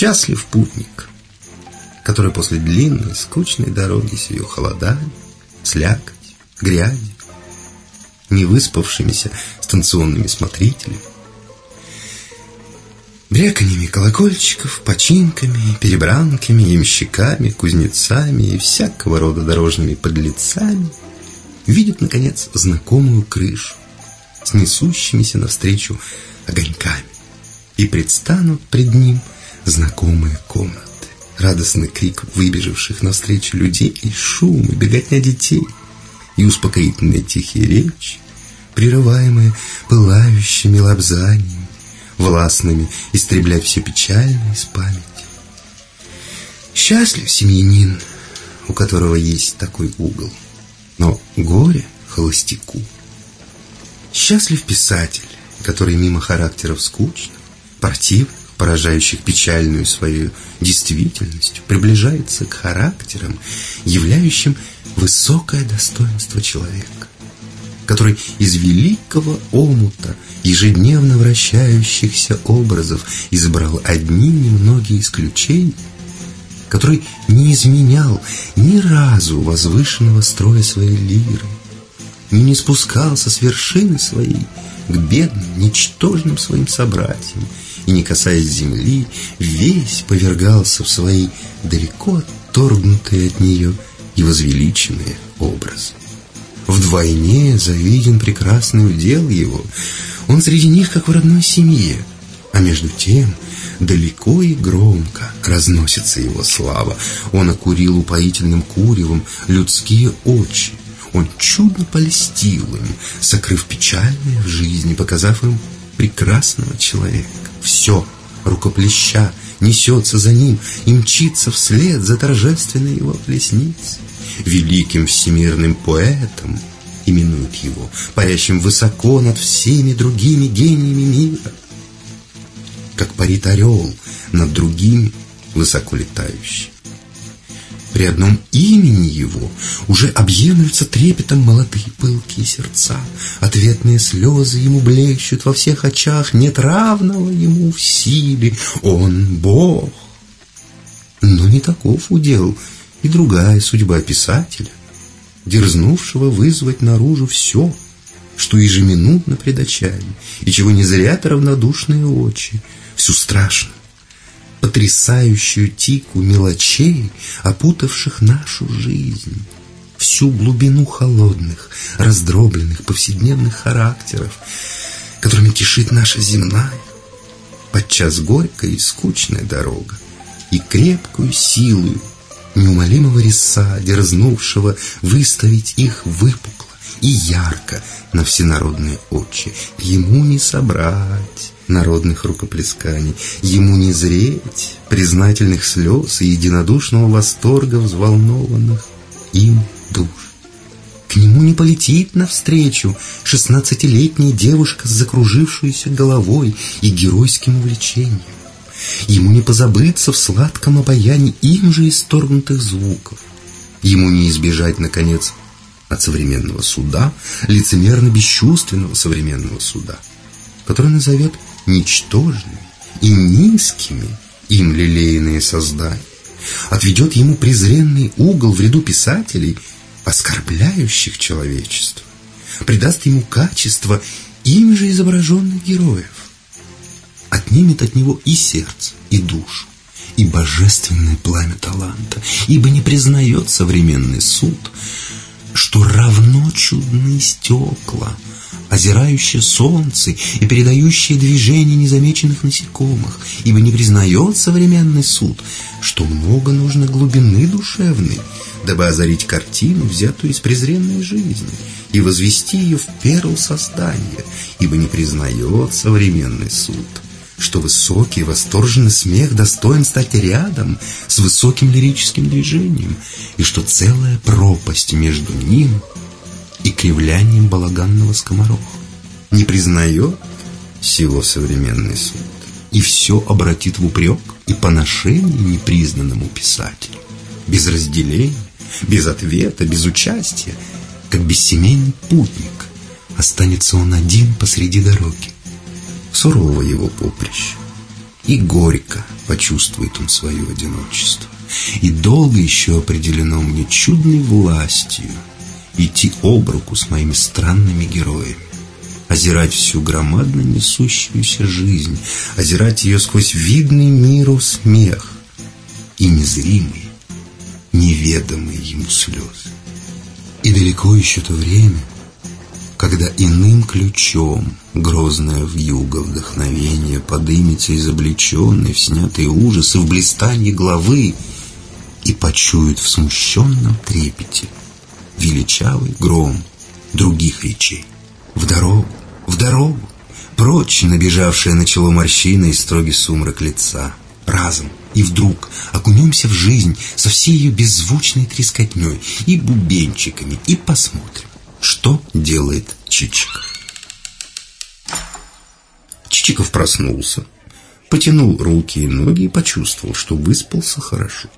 Счастлив путник, который после длинной, скучной дороги с ее холодами, слякоть, грязи, невыспавшимися станционными смотрителями, бряканьями колокольчиков, починками, перебранками, ямщиками, кузнецами и всякого рода дорожными подлецами, видит, наконец, знакомую крышу с несущимися навстречу огоньками, и предстанут пред ним знакомые комнаты, радостный крик выбежавших навстречу людей и шум, и беготня детей, и успокоительные тихие речи, прерываемые пылающими лобзаниями, властными, истреблять все печальное из памяти. Счастлив семьянин, у которого есть такой угол, но горе холостяку. Счастлив писатель, который мимо характеров скучных, противных, поражающих печальную свою действительностью, приближается к характерам, являющим высокое достоинство человека, который из великого омута ежедневно вращающихся образов избрал одни немногие исключения, который не изменял ни разу возвышенного строя своей лиры, и не спускался с вершины своей к бедным, ничтожным своим собратьям, и, не касаясь земли, весь повергался в свои далеко отторгнутые от нее и возвеличенные образы. Вдвойне завиден прекрасный удел его, он среди них, как в родной семье, а между тем далеко и громко разносится его слава. Он окурил упоительным куревом людские очи, он чудно полистил им, сокрыв печальное в жизни, показав им прекрасного человека. Все, рукоплеща, несется за ним и мчится вслед за торжественной его плесницей. Великим всемирным поэтом именуют его, парящим высоко над всеми другими гениями мира. Как парит орел над другими высоко летающими. При одном имени его уже объемлются трепетом молодые пылкие сердца. Ответные слезы ему блещут во всех очах, нет равного ему в силе. Он Бог. Но не таков удел и другая судьба писателя, дерзнувшего вызвать наружу все, что ежеминутно пред очами, и чего не зрят равнодушные очи, всю страшную, потрясающую тику мелочей, опутавших нашу жизнь, всю глубину холодных, раздробленных повседневных характеров, которыми кишит наша земная, подчас горькая и скучная дорога, и крепкую силу неумолимого реса, дерзнувшего выставить их выпукло и ярко на всенародные очи. Ему не собрать народных рукоплесканий, ему не зреть признательных слез и единодушного восторга взволнованных им душ. К нему не полетит навстречу шестнадцатилетняя девушка с закружившейся головой и геройским увлечением. Ему не позабыться в сладком обаянии им же исторгнутых звуков. Ему не избежать, наконец, от современного суда, лицемерно-бесчувственного современного суда, который назовет ничтожными и низкими им лелеянные создания, отведет ему презренный угол в ряду писателей, оскорбляющих человечество, придаст ему качество им же изображенных героев, отнимет от него и сердце, и душу, и божественное пламя таланта, ибо не признает современный суд, что равно чудные стекла – озирающее солнце и передающее движение незамеченных насекомых, ибо не признает современный суд, что много нужно глубины душевной, дабы озарить картину, взятую из презренной жизни, и возвести ее в перл создания, ибо не признает современный суд, что высокий восторженный смех достоин стать рядом с высоким лирическим движением, и что целая пропасть между ним — и кривлянием балаганного скомороха. Не признает сего современный суд и все обратит в упрек и поношение непризнанному писателю. Без разделения, без ответа, без участия, как бессемейный путник, останется он один посреди дороги. сурово его поприще. И горько почувствует он свое одиночество. И долго еще определено мне чудной властью идти об руку с моими странными героями озирать всю громадно несущуюся жизнь, озирать ее сквозь видный миру смех и незримые, неведомые ему слезы. И далеко еще то время, когда иным ключом грозное вьюга вдохновение подымется изобличенный в снятые ужасы в блистанье главы и почует в смущенном трепете величавый гром других речей. В дорогу, в дорогу, прочь набежавшее начало морщины и строгий сумрак лица. Разом и вдруг окунемся в жизнь со всей ее беззвучной трескотней и бубенчиками и посмотрим, что делает Чичиков. Чичиков проснулся, потянул руки и ноги и почувствовал, что выспался хорошо.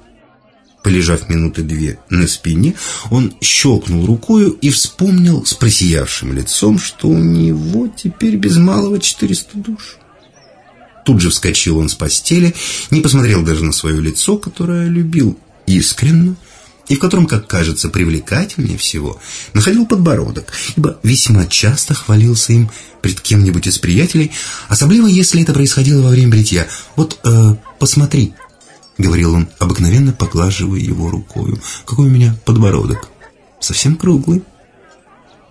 Полежав минуты две на спине, он щелкнул рукою и вспомнил с просиявшим лицом, что у него теперь без малого четыреста душ. Тут же вскочил он с постели, не посмотрел даже на свое лицо, которое любил искренно, и в котором, как кажется, привлекательнее всего, находил подбородок, ибо весьма часто хвалился им пред кем-нибудь из приятелей, особенно если это происходило во время бритья. «Вот, э, посмотри», — говорил он, обыкновенно поглаживая его рукою, «какой у меня подбородок, совсем круглый».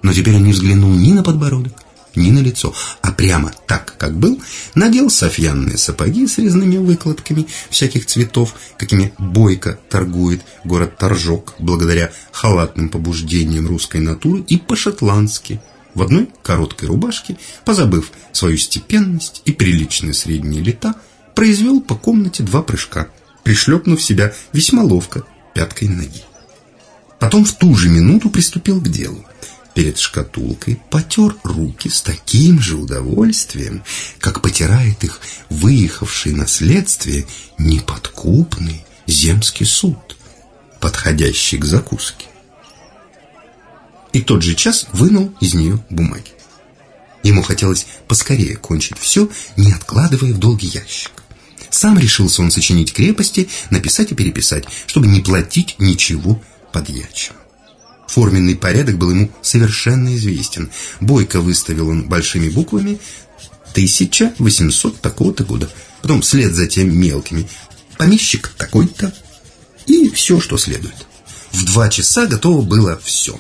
Но теперь он не взглянул ни на подбородок, ни на лицо, а прямо так, как был, надел софьянные сапоги с резными выкладками всяких цветов, какими бойко торгует город Торжок благодаря халатным побуждениям русской натуры и по-шотландски, в одной короткой рубашке, позабыв свою степенность и приличные средние лета, произвел по комнате два прыжка, пришлепнув себя весьма ловко пяткой ноги. Потом в ту же минуту приступил к делу перед шкатулкой, потер руки с таким же удовольствием, как потирает их выехавший на следствие неподкупный земский суд, подходящий к закуске. И тот же час вынул из нее бумаги. Ему хотелось поскорее кончить все, не откладывая в долгий ящик. Сам решился он сочинить крепости, написать и переписать, чтобы не платить ничего подьячим. Форменный порядок был ему совершенно известен. Бойко выставил он большими буквами 1800 такого-то года. Потом вслед за тем мелкими. Помещик такой-то. И все, что следует. В два часа готово было все.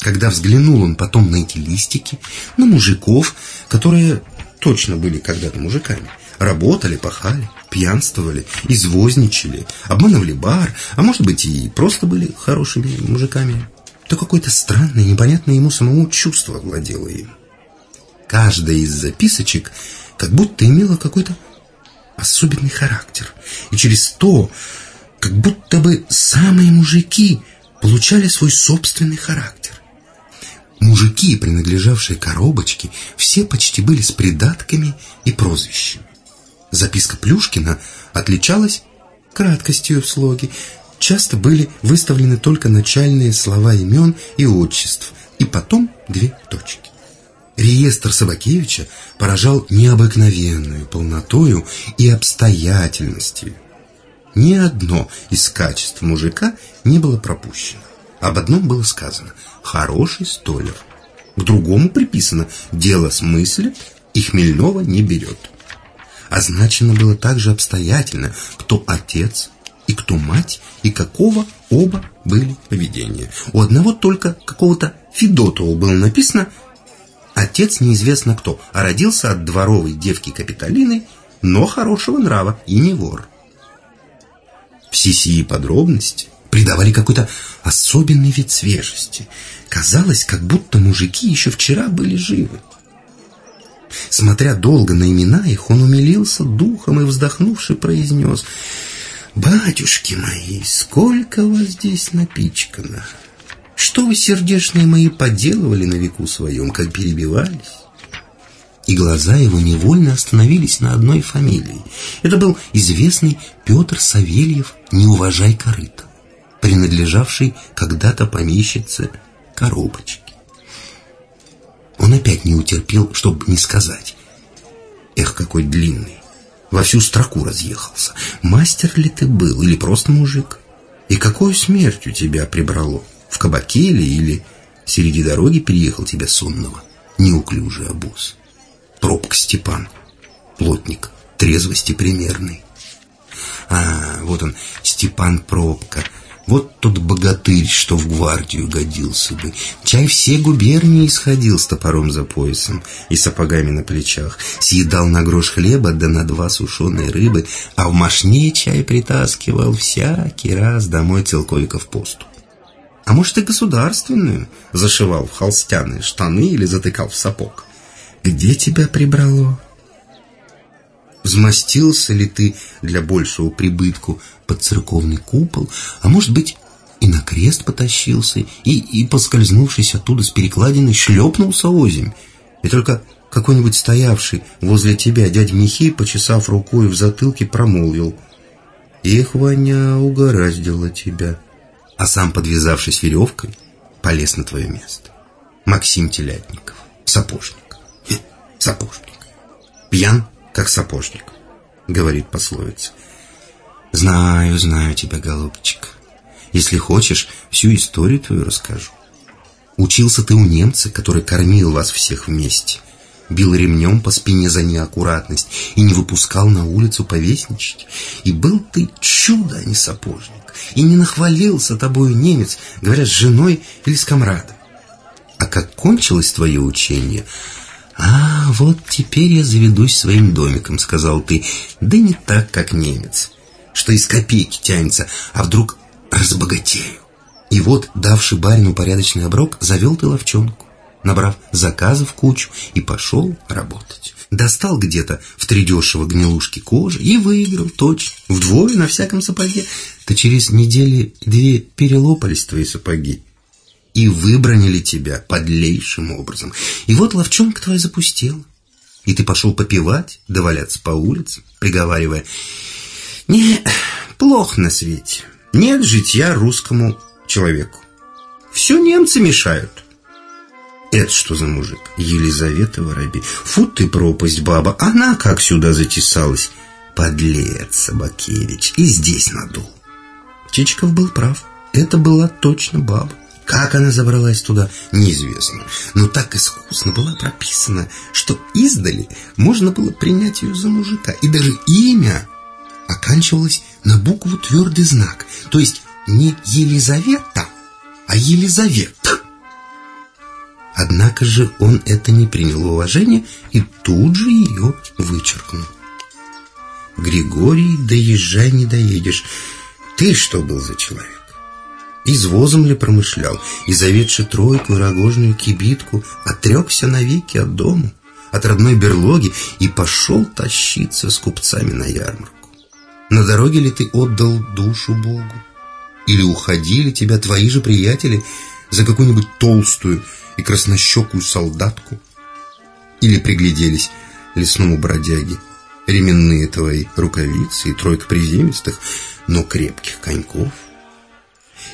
Когда взглянул он потом на эти листики, на мужиков, которые точно были когда-то мужиками, работали, пахали, пьянствовали, извозничали, обманывали бар, а может быть и просто были хорошими мужиками, то какое-то странное, непонятное ему самому чувство владело им. Каждая из записочек как будто имела какой-то особенный характер. И через то, как будто бы самые мужики получали свой собственный характер. Мужики, принадлежавшие коробочке, все почти были с придатками и прозвищами. Записка Плюшкина отличалась краткостью в слоге, часто были выставлены только начальные слова имен и отчеств, и потом две точки. Реестр Собакевича поражал необыкновенную полнотою и обстоятельностью. Ни одно из качеств мужика не было пропущено. Об одном было сказано «хороший столер». К другому приписано «дело смыслит и хмельного не берет». Означено было также обстоятельно, кто отец, и кто мать, и какого оба были поведения. У одного только какого-то Федотова было написано «Отец неизвестно кто, а родился от дворовой девки Капитолины, но хорошего нрава и не вор». Все сии подробности придавали какой-то особенный вид свежести. Казалось, как будто мужики еще вчера были живы. Смотря долго на имена их, он умилился духом и, вздохнувши, произнес — «Батюшки мои, сколько вас здесь напичкано! Что вы, сердечные мои, поделывали на веку своем, как перебивались?» И глаза его невольно остановились на одной фамилии. Это был известный Петр Савельев «Не уважай корыто», принадлежавший когда-то помещице коробочки. Он опять не утерпел, чтобы не сказать. Эх, какой длинный. Во всю строку разъехался. Мастер ли ты был или просто мужик? И какую смерть у тебя прибрало? В кабаке ли или среди дороги приехал тебя сонного? Неуклюжий обоз. Пробка Степан. Плотник. Трезвости примерный. А, вот он, Степан Пробка. Вот тот богатырь, что в гвардию годился бы. Чай все губернии исходил с топором за поясом и сапогами на плечах. Съедал на грош хлеба да на два сушеные рыбы, а в машне чай притаскивал всякий раз домой целковиков посту. А может и государственную зашивал в холстяные штаны или затыкал в сапог. Где тебя прибрало? Взмастился ли ты для большего прибытку под церковный купол, а может быть и на крест потащился, и, и поскользнувшись оттуда с перекладиной, шлепнулся озимь, и только какой-нибудь стоявший возле тебя дядя Михей, почесав рукой в затылке, промолвил «Эх, Ваня, угораздило тебя», а сам, подвязавшись веревкой, полез на твое место. Максим Телятников, сапожник, сапожник, пьян как сапожник, говорит пословица. Знаю, знаю тебя, голубчик. Если хочешь, всю историю твою расскажу. Учился ты у немца, который кормил вас всех вместе, бил ремнем по спине за неаккуратность и не выпускал на улицу повесничать. И был ты чудо, а не сапожник, и не нахвалился тобою немец, говоря, с женой или с комрадом. А как кончилось твое учение, «А, вот теперь я заведусь своим домиком», — сказал ты. «Да не так, как немец, что из копейки тянется, а вдруг разбогатею». И вот, давший барину порядочный оброк, завел ты ловчонку, набрав заказов кучу и пошел работать. Достал где-то в тридешево гнилушки кожи и выиграл точно, вдвое на всяком сапоге. То через недели две перелопались твои сапоги и выбронили тебя подлейшим образом. И вот ловчонка твоя запустела. И ты пошел попивать, доваляться по улицам, приговаривая, «Не, плохо на свете, нет житья русскому человеку. Все немцы мешают». Это что за мужик? Елизавета Воробей. Фу ты пропасть, баба, она как сюда затесалась. Подлец, Собакевич, и здесь надул. Чичиков был прав. Это была точно баба. Как она забралась туда, неизвестно. Но так искусно была прописана, что издали можно было принять ее за мужика. И даже имя оканчивалось на букву твердый знак. То есть не Елизавета, а Елизавета. Однако же он это не принял уважения и тут же ее вычеркнул. Григорий, доезжай не доедешь. Ты что был за человек? Извозом ли промышлял, и заведши тройку и рогожную кибитку, отрекся навеки от дому, от родной берлоги и пошел тащиться с купцами на ярмарку. На дороге ли ты отдал душу Богу? Или уходили тебя твои же приятели за какую-нибудь толстую и краснощекую солдатку? Или пригляделись лесному бродяге ременные твои рукавицы и тройка приземистых, но крепких коньков?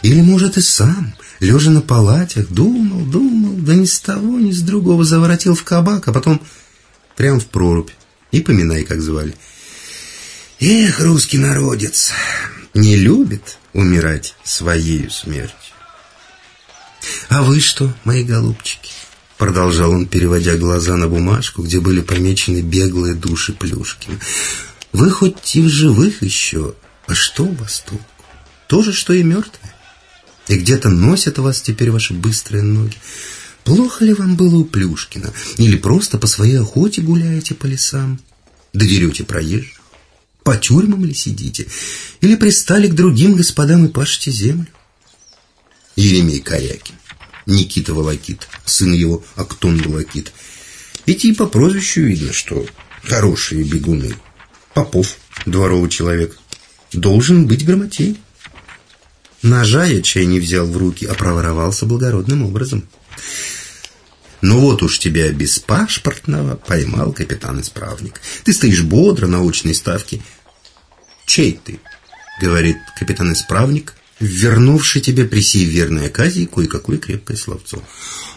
Или, может, и сам, лежа на палатях, думал, думал, да ни с того, ни с другого заворотил в кабак, а потом прям в прорубь. И поминай, как звали. Эх, русский народец, не любит умирать своей смертью. А вы что, мои голубчики? Продолжал он, переводя глаза на бумажку, где были помечены беглые души Плюшкина. Вы хоть и в живых еще, а что у вас толку? То же, что и мертвые и где-то носят вас теперь ваши быстрые ноги. Плохо ли вам было у Плюшкина? Или просто по своей охоте гуляете по лесам? Додерете проезжих? По тюрьмам ли сидите? Или пристали к другим господам и пашете землю? Еремей Корякин, Никита Волокит, сын его Актон Волокит. Ведь и по прозвищу видно, что хорошие бегуны. Попов, дворовый человек, должен быть грамотей. Ножа я чай не взял в руки, а проворовался благородным образом. Ну вот уж тебя без пашпортного поймал капитан-исправник. Ты стоишь бодро на очной ставке. Чей ты? Говорит капитан-исправник, вернувший тебе при сей верной оказии кое-какое крепкое словцо.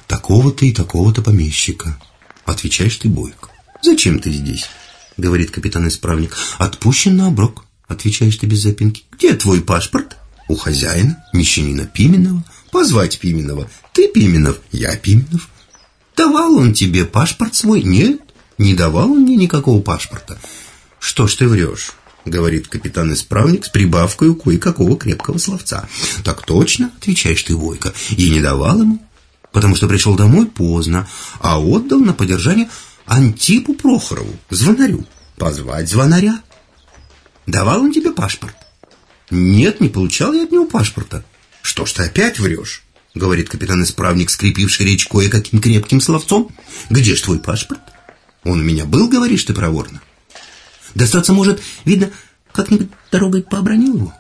Такого-то и такого-то помещика. Отвечаешь ты бойко. Зачем ты здесь? говорит капитан-исправник. Отпущен на оброк, отвечаешь ты без запинки. Где твой паспорт? У хозяина, мещанина Пименова. Позвать Пименова. Ты Пименов, я Пименов. Давал он тебе паспорт свой? Нет, не давал он мне никакого паспорта. Что ж ты врешь? Говорит капитан-исправник с прибавкой кое-какого крепкого словца. Так точно, отвечаешь ты, Войка. И не давал ему, потому что пришел домой поздно, а отдал на поддержание Антипу Прохорову, звонарю. Позвать звонаря. Давал он тебе паспорт? Нет, не получал я от него паспорта. Что ж ты опять врешь? Говорит капитан-исправник, скрепивший речь кое-каким крепким словцом. Где ж твой паспорт? Он у меня был, говоришь ты проворно. Достаться может, видно, как-нибудь дорогой пообронил его.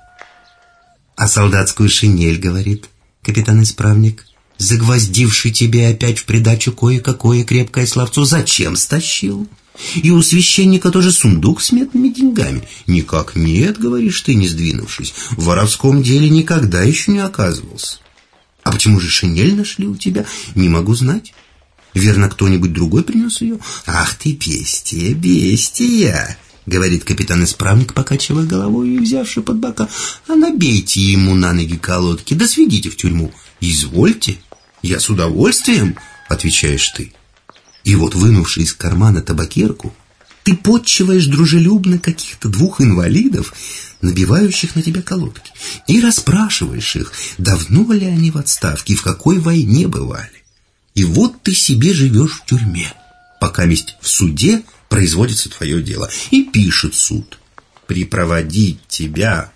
А солдатскую шинель, говорит капитан-исправник, загвоздивший тебе опять в придачу кое-какое крепкое словцо, зачем стащил? И у священника тоже сундук с медными деньгами. Никак нет, говоришь ты, не сдвинувшись. В воровском деле никогда еще не оказывался. А почему же шинель нашли у тебя? Не могу знать. Верно, кто-нибудь другой принес ее? Ах ты, бестия, бестия! Говорит капитан-исправник, покачивая головой и взявши под бока. А набейте ему на ноги колодки, да сведите в тюрьму. Извольте, я с удовольствием, отвечаешь ты. И вот, вынувший из кармана табакерку, ты подчиваешь дружелюбно каких-то двух инвалидов, набивающих на тебя колодки, и расспрашиваешь их, давно ли они в отставке и в какой войне бывали. И вот ты себе живешь в тюрьме, пока месть в суде производится твое дело. И пишет суд, припроводить тебя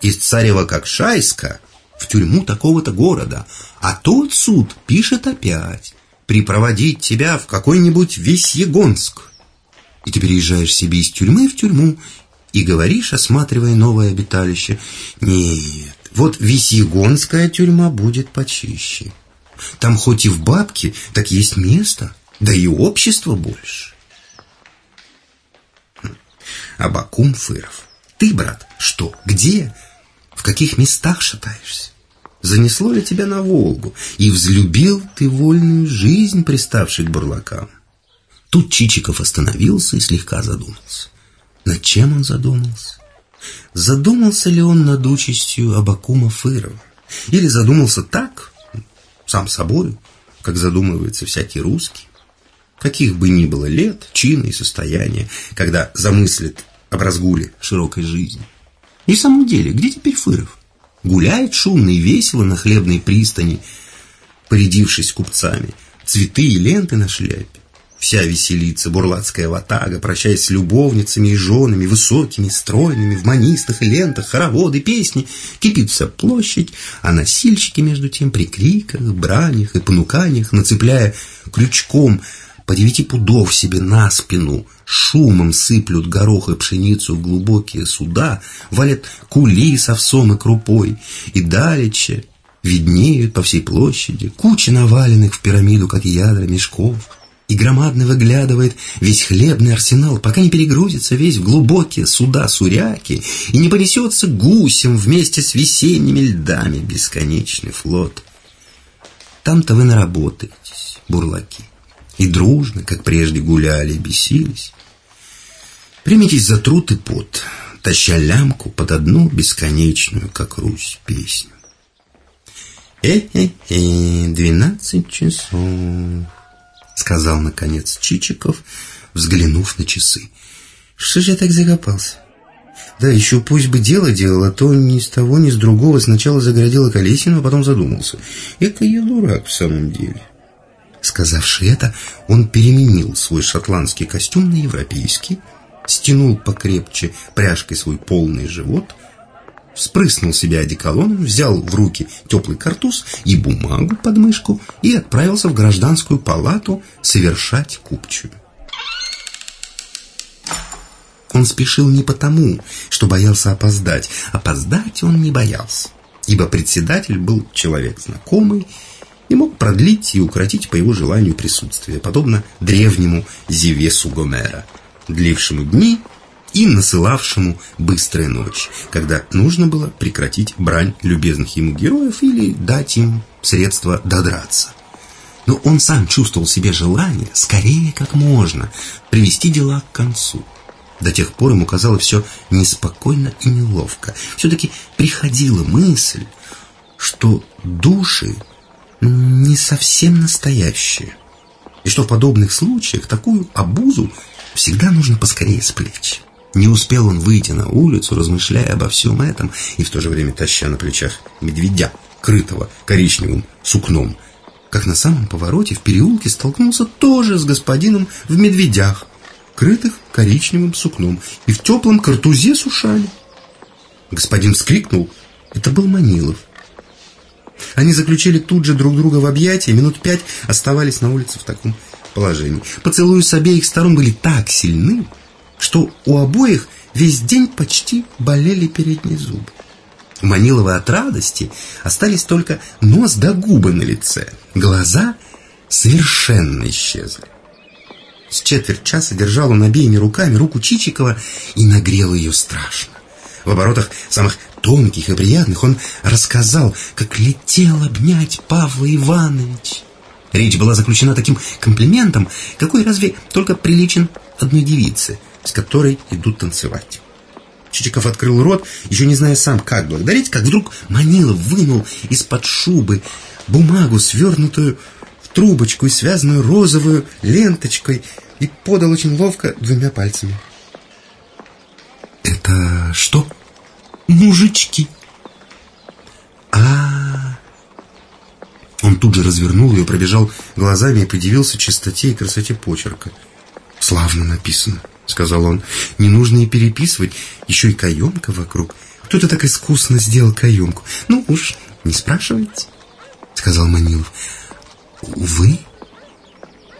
из царева Кокшайска в тюрьму такого-то города. А тот суд пишет опять, припроводить тебя в какой-нибудь Весьегонск. И ты переезжаешь себе из тюрьмы в тюрьму и говоришь, осматривая новое обиталище, нет, вот Весьегонская тюрьма будет почище. Там хоть и в бабке, так есть место, да и общество больше. Абакум Фыров. Ты, брат, что, где? В каких местах шатаешься? Занесло ли тебя на Волгу? И взлюбил ты вольную жизнь, приставший к бурлакам? Тут Чичиков остановился и слегка задумался. Над чем он задумался? Задумался ли он над участью Абакума Фырова? Или задумался так, сам собой, как задумывается всякий русский? каких бы ни было лет, чина и состояния, когда замыслит об разгуле широкой жизни. И в самом деле, где теперь Фыров? Гуляет шумно и весело на хлебной пристани, порядившись купцами, цветы и ленты на шляпе. Вся веселится, бурлацкая ватага, прощаясь с любовницами и женами, высокими, стройными, в манистах и лентах, хороводы, песни. Кипит вся площадь, а носильщики, между тем, при криках, бранях и понуканиях, нацепляя крючком по девяти пудов себе на спину, шумом сыплют горох и пшеницу в глубокие суда, валят кули с овсом и крупой, и далече виднеют по всей площади кучи наваленных в пирамиду, как ядра мешков, и громадно выглядывает весь хлебный арсенал, пока не перегрузится весь в глубокие суда суряки и не понесется гусем вместе с весенними льдами бесконечный флот. Там-то вы наработаетесь, бурлаки и дружно, как прежде гуляли бесились. Примитесь за труд и пот, таща лямку под одну бесконечную, как Русь, песню. «Э-э-э, двенадцать часов», — сказал, наконец, Чичиков, взглянув на часы. «Что же я так закопался?» Да, еще пусть бы дело делал, а то ни с того, ни с другого сначала загородила Колесину, а потом задумался. Это я дурак в самом деле. Сказавши это, он переменил свой шотландский костюм на европейский, стянул покрепче пряжкой свой полный живот, спрыснул себя одеколоном, взял в руки теплый картуз и бумагу под мышку и отправился в гражданскую палату совершать купчую. Он спешил не потому, что боялся опоздать. Опоздать он не боялся, ибо председатель был человек знакомый и мог продлить и укоротить по его желанию присутствие, подобно древнему Зевесу Гомера, длившему дни и насылавшему быстрые ночи, когда нужно было прекратить брань любезных ему героев или дать им средства додраться. Но он сам чувствовал себе желание скорее как можно привести дела к концу. До тех пор ему казалось все неспокойно и неловко. Все-таки приходила мысль, что души не совсем настоящие. И что в подобных случаях такую обузу всегда нужно поскорее с. Не успел он выйти на улицу, размышляя обо всем этом, и в то же время таща на плечах медведя, крытого коричневым сукном, как на самом повороте в переулке столкнулся тоже с господином в медведях, крытых коричневым сукном, и в теплом картузе с ушами. Господин вскрикнул. Это был Манилов. Они заключили тут же друг друга в объятия, минут пять оставались на улице в таком положении. Поцелуи с обеих сторон были так сильны, что у обоих весь день почти болели передние зубы. У Манилова от радости остались только нос да губы на лице. Глаза совершенно исчезли. С четверть часа держал он обеими руками руку Чичикова и нагрел ее страшно. В оборотах самых тонких и приятных он рассказал, как летел обнять Павла Ивановича. Речь была заключена таким комплиментом, какой разве только приличен одной девице, с которой идут танцевать. Чичиков открыл рот, еще не зная сам, как благодарить, как вдруг Манилов вынул из-под шубы бумагу, свернутую в трубочку и связанную розовую ленточкой, и подал очень ловко двумя пальцами. «Это что?» «Мужички». А, -а, а Он тут же развернул ее, пробежал глазами и подивился чистоте и красоте почерка. «Славно написано», — сказал он. «Не нужно и переписывать, еще и каемка вокруг. Кто-то так искусно сделал каемку. Ну уж, не спрашивайте», — сказал Манилов. «Вы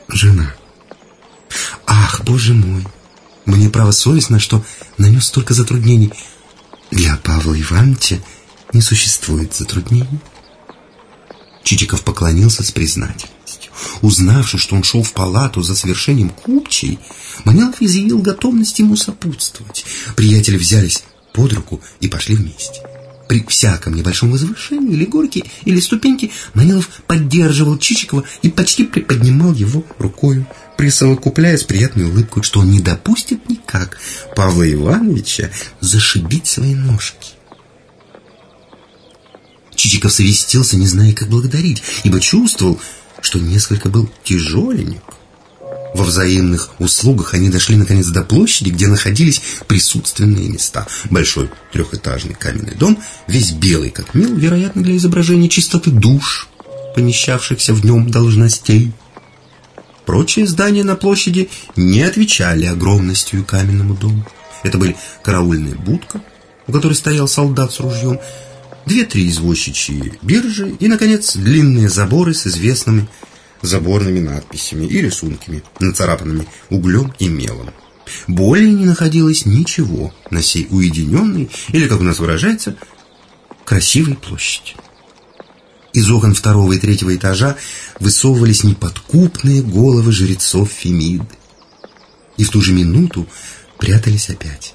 жена?» «Ах, боже мой! Мне право совестно, что нанес столько затруднений. Для Павла Ивановича не существует затруднений». Чичиков поклонился с признательностью. Узнавши, что он шел в палату за совершением купчей, Манилов изъявил готовность ему сопутствовать. Приятели взялись под руку и пошли вместе. При всяком небольшом возвышении или горке, или ступеньке Манилов поддерживал Чичикова и почти приподнимал его рукою, присовокупляя с приятной улыбкой, что он не допустит никак Павла Ивановича зашибить свои ножки. Чичиков совестился, не зная, как благодарить, ибо чувствовал, что несколько был тяжеленек. Во взаимных услугах они дошли наконец до площади, где находились присутственные места. Большой трехэтажный каменный дом, весь белый как мел, вероятно, для изображения чистоты душ, помещавшихся в нем должностей. Прочие здания на площади не отвечали огромностью каменному дому. Это были караульная будка, у которой стоял солдат с ружьем, две-три извозчичьи биржи и, наконец, длинные заборы с известными заборными надписями и рисунками, нацарапанными углем и мелом. Более не находилось ничего на сей уединенной, или, как у нас выражается, красивой площади. Из окон второго и третьего этажа высовывались неподкупные головы жрецов Фемиды. И в ту же минуту прятались опять.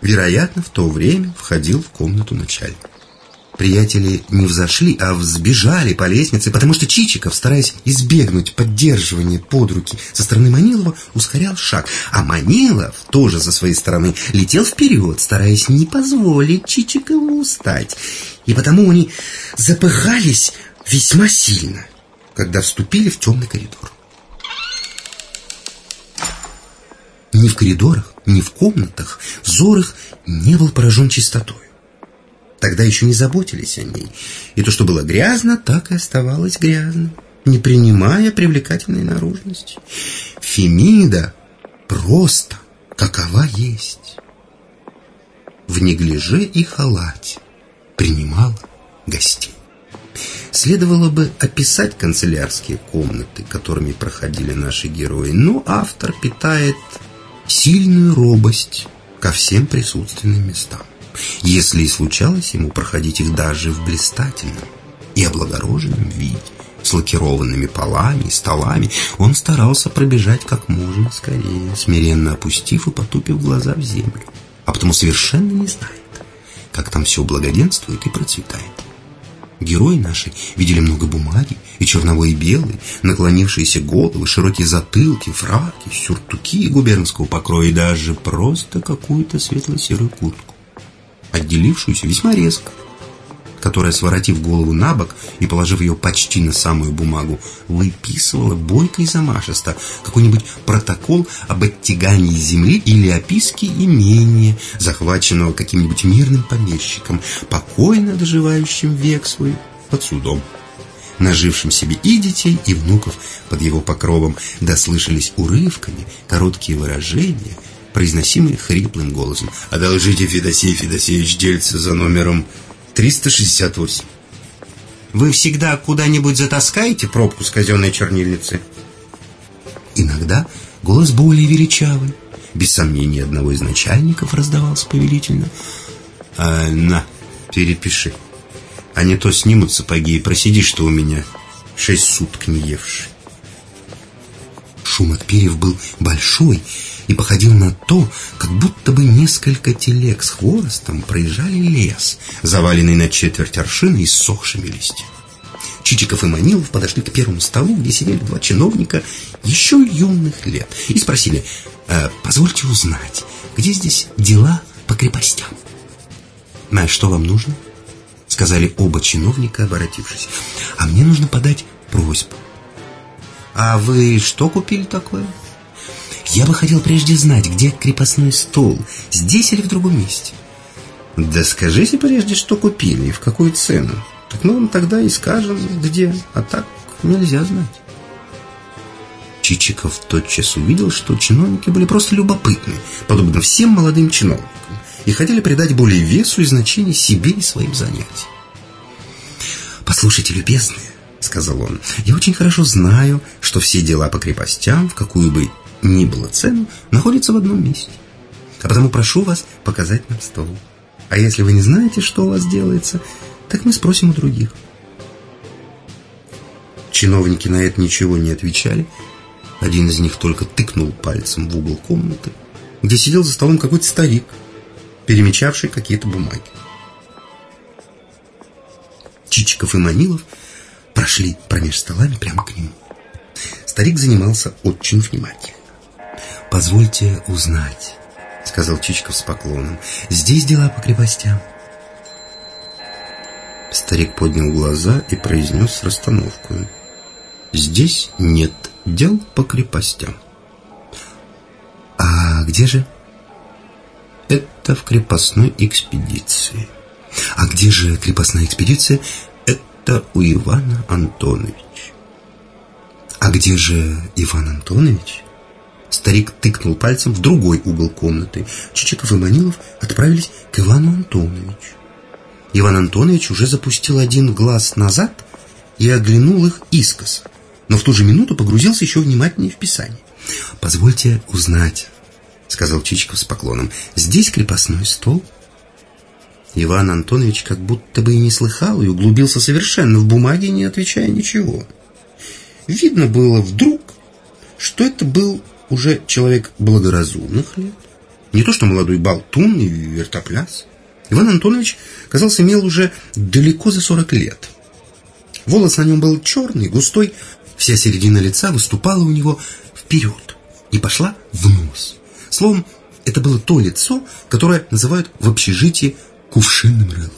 Вероятно, в то время входил в комнату начальник. Приятели не взошли, а взбежали по лестнице, потому что Чичиков, стараясь избегнуть поддерживания под руки со стороны Манилова, ускорял шаг. А Манилов тоже со своей стороны летел вперед, стараясь не позволить Чичикову устать. И потому они запыхались весьма сильно, когда вступили в темный коридор. Ни в коридорах, ни в комнатах взор их не был поражен чистотой. Тогда еще не заботились о ней. И то, что было грязно, так и оставалось грязным, не принимая привлекательной наружности. Фемида просто какова есть. В неглиже и халате принимала гостей. Следовало бы описать канцелярские комнаты, которыми проходили наши герои, но автор питает сильную робость ко всем присутственным местам если и случалось ему проходить их даже в блистательном и облагороженном виде, с лакированными полами и столами, он старался пробежать как можно скорее, смиренно опустив и потупив глаза в землю, а потому совершенно не знает, как там все благоденствует и процветает. Герои наши видели много бумаги, и черновые и белые, наклонившиеся головы, широкие затылки, фраки, сюртуки губернского покроя и даже просто какую-то светло-серую куртку, отделившуюся весьма резко которая, своротив голову на бок и положив ее почти на самую бумагу, выписывала бойко и замашисто какой-нибудь протокол об оттягании земли или описке имения, захваченного каким-нибудь мирным помещиком, покойно доживающим век свой под судом нажившим себе и детей, и внуков под его покровом, дослышались урывками короткие выражения, произносимые хриплым голосом. «Одолжите, Федосей Федосеевич, дельце за номером 368. Вы всегда куда-нибудь затаскаете пробку с казенной чернильницы? Иногда голос более величавый, без сомнения одного из начальников раздавался повелительно. А, на, перепиши. А не то снимут сапоги и просиди, что у меня шесть суток не евший. Шум от перьев был большой и походил на то, как будто бы несколько телег с хворостом проезжали лес, заваленный на четверть аршина и сохшими листьями. Чичиков и Манилов подошли к первому столу, где сидели два чиновника еще юных лет, и спросили, э, «Позвольте узнать, где здесь дела по крепостям?» «На что вам нужно?» — сказали оба чиновника, обратившись. «А мне нужно подать просьбу». «А вы что купили такое?» Я бы хотел прежде знать, где крепостной стол, здесь или в другом месте. Да скажите прежде, что купили и в какую цену. Так мы вам тогда и скажем, где, а так нельзя знать. Чичиков тотчас увидел, что чиновники были просто любопытны, подобно всем молодым чиновникам, и хотели придать более весу и значение себе и своим занятиям. «Послушайте, любезные», — сказал он, — «я очень хорошо знаю, что все дела по крепостям, в какую бы ни было цену, находится в одном месте. А потому прошу вас показать нам стол. А если вы не знаете, что у вас делается, так мы спросим у других. Чиновники на это ничего не отвечали. Один из них только тыкнул пальцем в угол комнаты, где сидел за столом какой-то старик, перемечавший какие-то бумаги. Чичиков и Манилов прошли промеж столами прямо к нему. Старик занимался очень внимательно. «Позвольте узнать», — сказал Чичиков с поклоном. «Здесь дела по крепостям». Старик поднял глаза и произнес с расстановкой. «Здесь нет дел по крепостям». «А где же?» «Это в крепостной экспедиции». «А где же крепостная экспедиция?» «Это у Ивана Антоновича». «А где же Иван Антонович?» Старик тыкнул пальцем в другой угол комнаты. Чичиков и Манилов отправились к Ивану Антоновичу. Иван Антонович уже запустил один глаз назад и оглянул их искоса, но в ту же минуту погрузился еще внимательнее в писание. «Позвольте узнать», — сказал Чичиков с поклоном, — «здесь крепостной стол?» Иван Антонович как будто бы и не слыхал и углубился совершенно в бумаге, не отвечая ничего. Видно было вдруг, что это был уже человек благоразумных лет. Не то что молодой болтун и вертопляс. Иван Антонович, казался, имел уже далеко за 40 лет. Волос на нем был черный, густой, вся середина лица выступала у него вперед и пошла в нос. Словом, это было то лицо, которое называют в общежитии кувшинным рылом.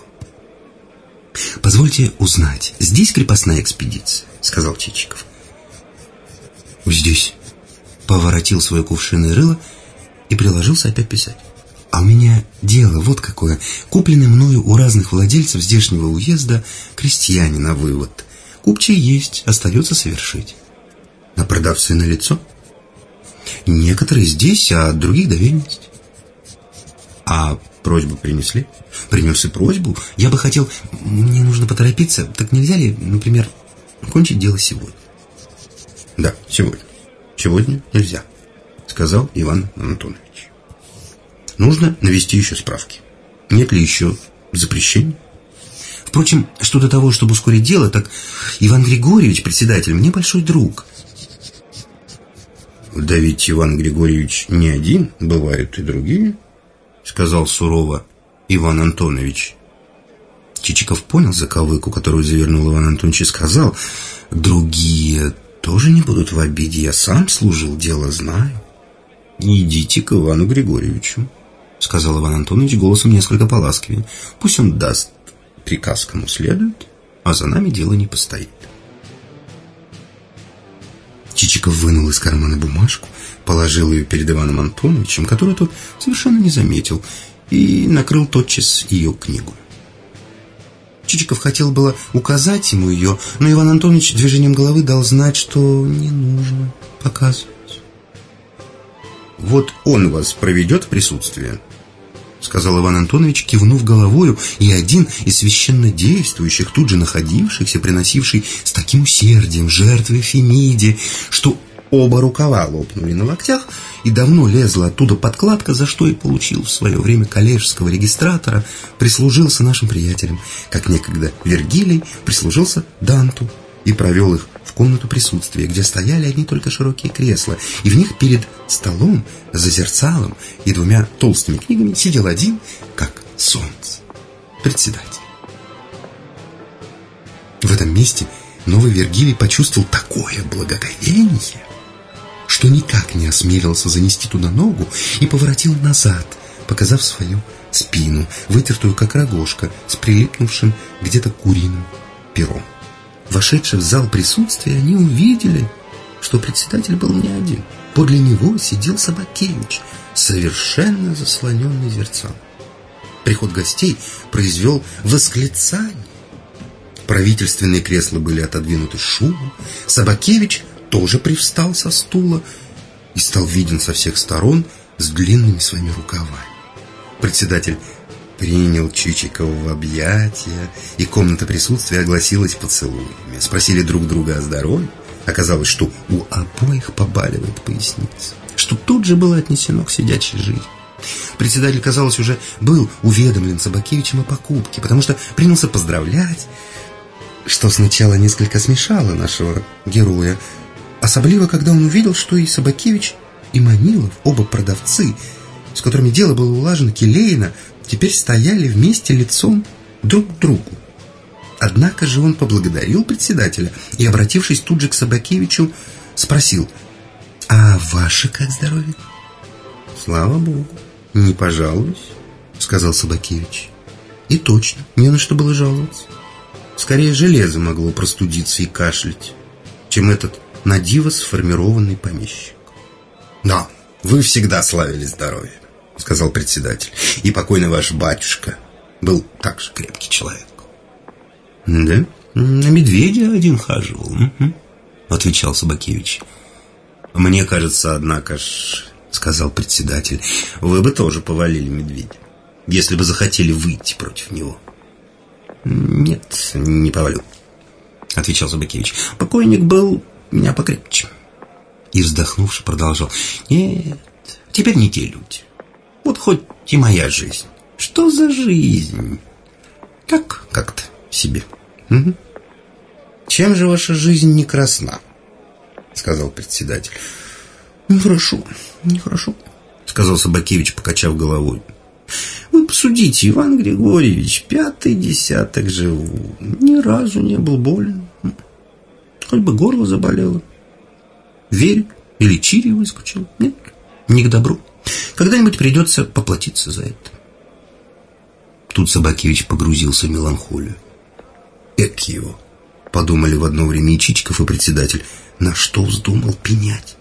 «Позвольте узнать, здесь крепостная экспедиция?» — сказал Чичиков. «Здесь», поворотил свое кувшинное рыло и приложился опять писать. А у меня дело вот какое. Купленный мною у разных владельцев здешнего уезда крестьяне на вывод. Купчий есть, остается совершить. На продавцы на лицо? Некоторые здесь, а других доверенность. А просьбу принесли? Принес и просьбу. Я бы хотел... Мне нужно поторопиться. Так нельзя ли, например, кончить дело сегодня? Да, сегодня. Сегодня нельзя, сказал Иван Антонович. Нужно навести еще справки. Нет ли еще запрещений? Впрочем, что до того, чтобы ускорить дело, так Иван Григорьевич, председатель, мне большой друг. Да ведь Иван Григорьевич не один, бывают и другие, сказал сурово Иван Антонович. Чичиков понял заковыку, которую завернул Иван Антонович и сказал, «Другие тоже не будут в обиде, я сам служил, дело знаю». «Идите к Ивану Григорьевичу», — сказал Иван Антонович голосом несколько поласкивее. «Пусть он даст приказ, кому следует, а за нами дело не постоит». Чичиков вынул из кармана бумажку, положил ее перед Иваном Антоновичем, который тот совершенно не заметил, и накрыл тотчас ее книгу. Чичиков хотел было указать ему ее, но Иван Антонович движением головы дал знать, что не нужно показывать. «Вот он вас проведет в присутствие», — сказал Иван Антонович, кивнув головою, и один из священно действующих, тут же находившихся, приносивший с таким усердием жертвы Фемиде, что оба рукава лопнули на локтях, и давно лезла оттуда подкладка, за что и получил в свое время коллежского регистратора, прислужился нашим приятелям, как некогда Вергилий прислужился Данту и провел их в комнату присутствия, где стояли одни только широкие кресла, и в них перед столом, за зерцалом и двумя толстыми книгами сидел один, как солнце, председатель. В этом месте новый Вергилий почувствовал такое благоговение, что никак не осмелился занести туда ногу и поворотил назад, показав свою спину, вытертую как рогожка, с прилипнувшим где-то куриным пером. Вошедшие в зал присутствия, они увидели, что председатель был не один. Подле него сидел Собакевич, совершенно заслоненный зерцалом. Приход гостей произвел восклицание. Правительственные кресла были отодвинуты шумом. Собакевич тоже привстал со стула и стал виден со всех сторон с длинными своими рукавами. Председатель принял Чичикова в объятия, и комната присутствия огласилась поцелуями. Спросили друг друга о здоровье. Оказалось, что у обоих побаливает поясница, что тут же было отнесено к сидячей жизни. Председатель, казалось, уже был уведомлен Собакевичем о покупке, потому что принялся поздравлять, что сначала несколько смешало нашего героя, особливо, когда он увидел, что и Собакевич, и Манилов, оба продавцы, с которыми дело было улажено келейно, теперь стояли вместе лицом друг к другу. Однако же он поблагодарил председателя и, обратившись тут же к Собакевичу, спросил, «А ваше как здоровье?» «Слава Богу, не пожалуюсь», — сказал Собакевич. И точно, не на что было жаловаться. Скорее железо могло простудиться и кашлять, чем этот надиво сформированный помещик. «Да, вы всегда славили здоровье», — сказал председатель. «И покойный ваш батюшка был также крепкий человек». «Да, на медведя один хаживал», — отвечал Собакевич. «Мне кажется, однако ж, — сказал председатель, — вы бы тоже повалили медведя, если бы захотели выйти против него». «Нет, не повалю», — отвечал Собакевич. «Покойник был меня покрепче». И, вздохнувши, продолжал. «Нет, теперь не те люди. Вот хоть и моя жизнь. Что за жизнь? Как как-то себе. Угу. Чем же ваша жизнь не красна? Сказал председатель. Нехорошо, нехорошо, сказал Собакевич, покачав головой. Вы посудите, Иван Григорьевич, пятый десяток живу, ни разу не был болен. Хоть бы горло заболело. Верю, или чири выскочил. Нет, не к добру. Когда-нибудь придется поплатиться за это. Тут Собакевич погрузился в меланхолию. Эк его, подумали в одно время и Чичиков, и председатель. На что вздумал пенять?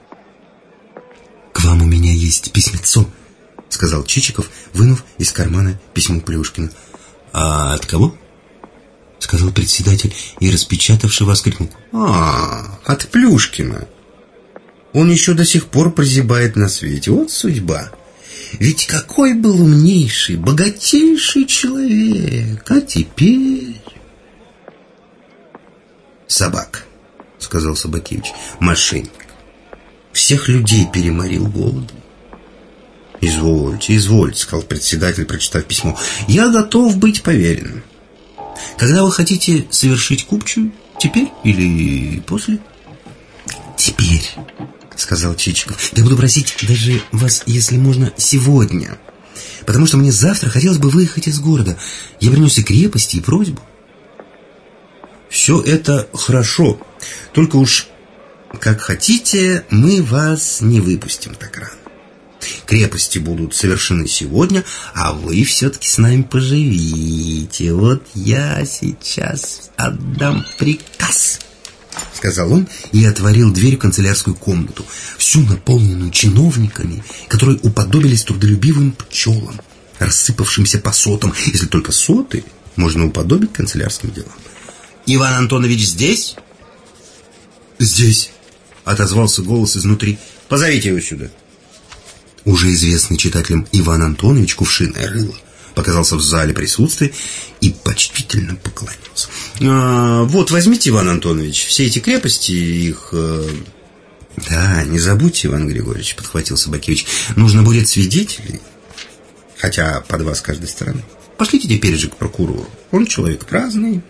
«К вам у меня есть письмецо», — сказал Чичиков, вынув из кармана письмо Плюшкина. «А от кого?» — сказал председатель и, распечатавший, воскликнул. «А, от Плюшкина. Он еще до сих пор прозябает на свете. Вот судьба. Ведь какой был умнейший, богатейший человек. А теперь... Собак, сказал Собакевич, мошенник. Всех людей переморил голодом. «Извольте, извольте», — сказал председатель, прочитав письмо. «Я готов быть поверенным. Когда вы хотите совершить купчую? Теперь или после?» «Теперь», — сказал Чичиков. «Я буду просить даже вас, если можно, сегодня. потому что мне завтра хотелось бы выехать из города. Я принес и крепости, и просьбу. Все это хорошо, только уж как хотите, мы вас не выпустим так рано. Крепости будут совершены сегодня, а вы все-таки с нами поживите. Вот я сейчас отдам приказ сказал он и отворил дверь в канцелярскую комнату, всю наполненную чиновниками, которые уподобились трудолюбивым пчелам, рассыпавшимся по сотам, если только соты можно уподобить канцелярским делам. «Иван Антонович здесь?» «Здесь», — отозвался голос изнутри. «Позовите его сюда». Уже известный читателям Иван Антонович Кувшиное рыло показался в зале присутствия и почтительно поклонился. А, «Вот, возьмите, Иван Антонович, все эти крепости, их...» э, «Да, не забудьте, Иван Григорьевич», — подхватил Собакевич. «Нужно будет свидетелей, хотя под вас каждой стороны. Пошлите теперь же к прокурору. Он человек праздный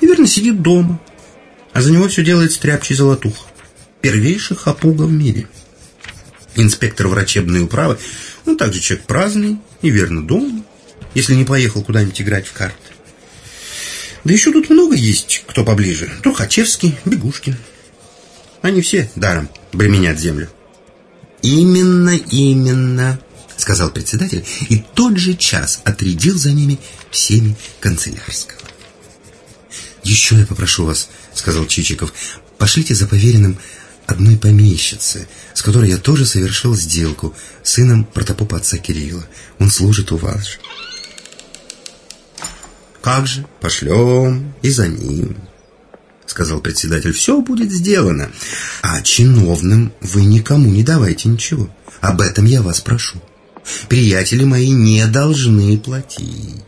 и верно сидит дома, а за него все делает стряпчий золотух, первейший хапуга в мире». Инспектор врачебной управы, он также человек праздный и верно дома если не поехал куда-нибудь играть в карты. Да еще тут много есть, кто поближе. Тухачевский, Бегушкин. Они все даром бременят землю. Именно, именно, сказал председатель, и тот же час отрядил за ними всеми канцелярского. «Еще я попрошу вас», — сказал Чичиков, — «пошлите за поверенным одной помещицы, с которой я тоже совершил сделку, сыном протопопа отца Кирилла. Он служит у вас же». «Как же, пошлем и за ним», — сказал председатель. «Все будет сделано. А чиновным вы никому не давайте ничего. Об этом я вас прошу. Приятели мои не должны платить».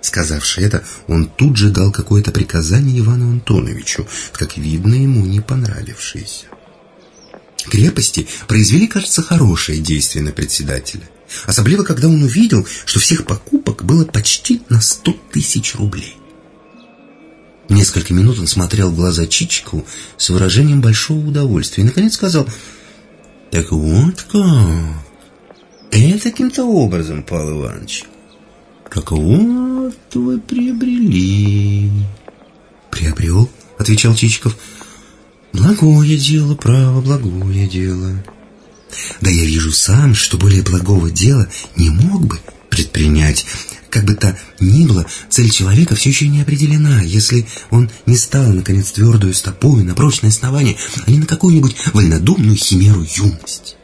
Сказавши это, он тут же дал какое-то приказание Ивану Антоновичу, как видно, ему не понравившееся. Крепости произвели, кажется, хорошее действие на председателя. Особливо, когда он увидел, что всех покупок было почти на сто тысяч рублей. Несколько минут он смотрел в глаза Чичикову с выражением большого удовольствия и, наконец, сказал, «Так вот как? Это каким-то образом, Павел Иванович. Так вот вы приобрели». «Приобрел?» — отвечал Чичиков. «Благое дело, право, благое дело». Да я вижу сам, что более благого дела не мог бы предпринять. Как бы то ни было, цель человека все еще не определена, если он не стал, наконец, твердую стопой на прочное основание, а не на какую-нибудь вольнодумную химеру юность.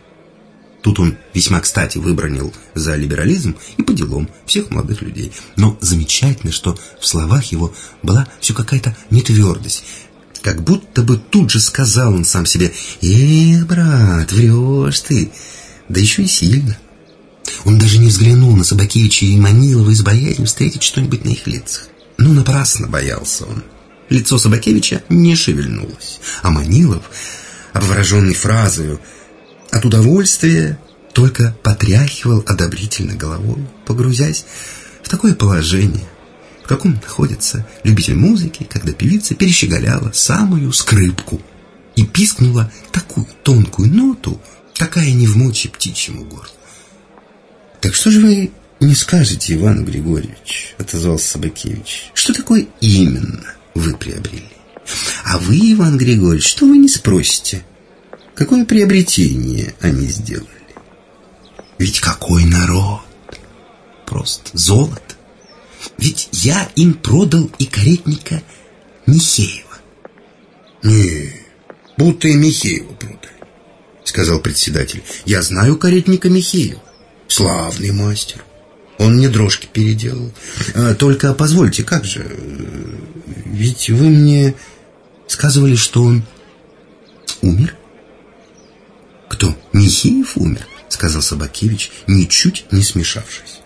Тут он весьма кстати выбронил за либерализм и по делам всех молодых людей. Но замечательно, что в словах его была все какая-то нетвердость, как будто бы тут же сказал он сам себе «Эх, брат, врешь ты!» Да еще и сильно. Он даже не взглянул на Собакевича и Манилова из боязни встретить что-нибудь на их лицах. Ну, напрасно боялся он. Лицо Собакевича не шевельнулось, а Манилов, обвороженный фразою от удовольствия, только потряхивал одобрительно головой, погрузясь в такое положение, в каком находится любитель музыки, когда певица перещеголяла самую скрипку и пискнула такую тонкую ноту, какая не в мочи птичьему горлу. «Так что же вы не скажете, Иван Григорьевич?» — отозвался Собакевич. «Что такое именно вы приобрели? А вы, Иван Григорьевич, что вы не спросите? Какое приобретение они сделали? Ведь какой народ! Просто золото! Ведь я им продал и каретника Михеева. Не, будто и Михеева продали, сказал председатель. Я знаю каретника Михеева. Славный мастер. Он мне дрожки переделал. А, только позвольте, как же? Ведь вы мне сказывали, что он умер? Кто? Михеев умер? Сказал Собакевич, ничуть не смешавшись.